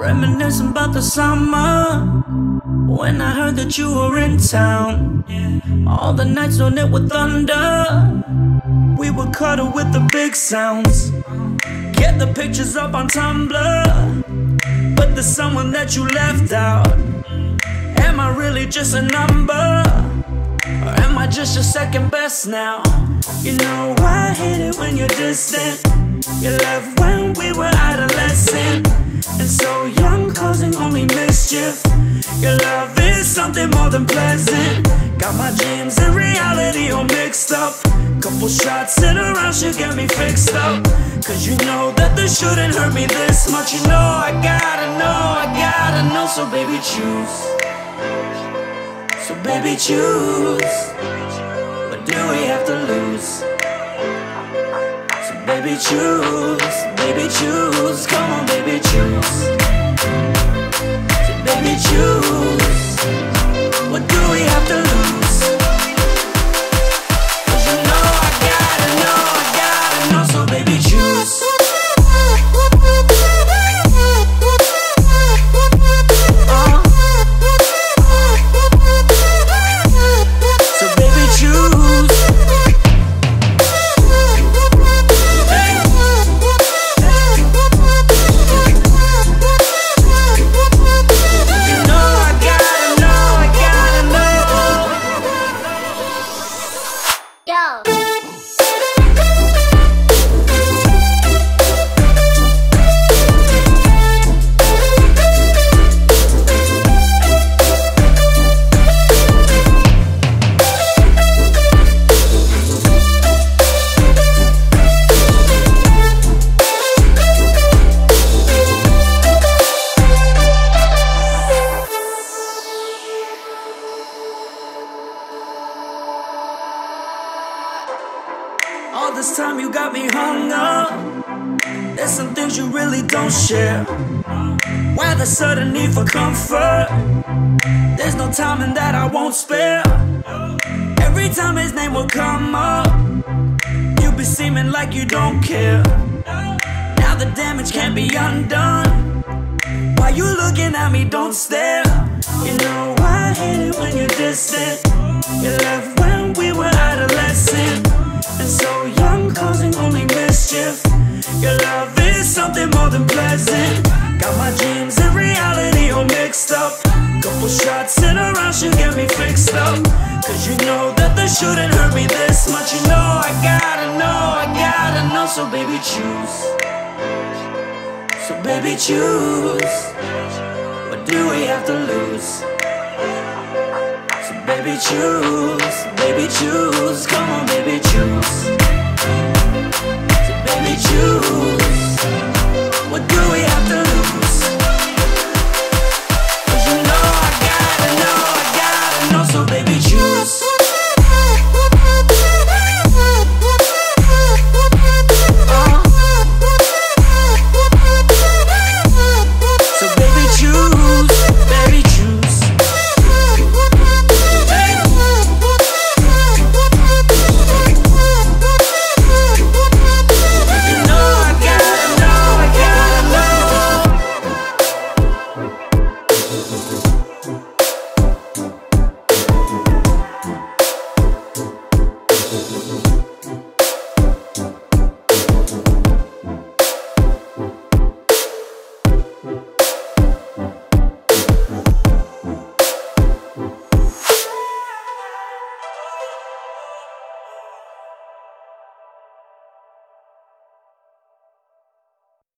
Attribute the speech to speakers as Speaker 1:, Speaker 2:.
Speaker 1: Reminiscing about the summer when I heard that you were in town. All the nights on it with thunder. We would cuddle with the big sounds. Get the pictures up on Tumblr. But there's someone that you left out. Am I really just a number? Or am I just your second best now? You know I hate it when you're distant. You left when we were adolescent. And so young, causing only mischief. Your love is something more than pleasant. Got my dreams and reality all mixed up. Couple shots in a round should get me fixed up. Cause you know that this shouldn't hurt me this much. You know I gotta know, I gotta know. So baby, choose. So baby, choose. What do we have to lose? Baby, choose. Baby, choose. Come on, baby, choose. Baby, choose. What do we have to lose? All this time you got me hung up. There's some things you really don't share. Why the sudden need for comfort? There's no time in that I won't spare. Every time his name will come up, you be seeming like you don't care. Now the damage can't be undone. Why you looking at me? Don't stare. You know I hate it when you're distant. You left than pleasant. Got my dreams and reality all mixed up. Couple shots in a round should get me fixed up. Cause you know that they shouldn't hurt me this much. You know I gotta know, I gotta know. So baby, choose. So baby, choose. What do we have to lose? So baby, choose. Baby, choose. Come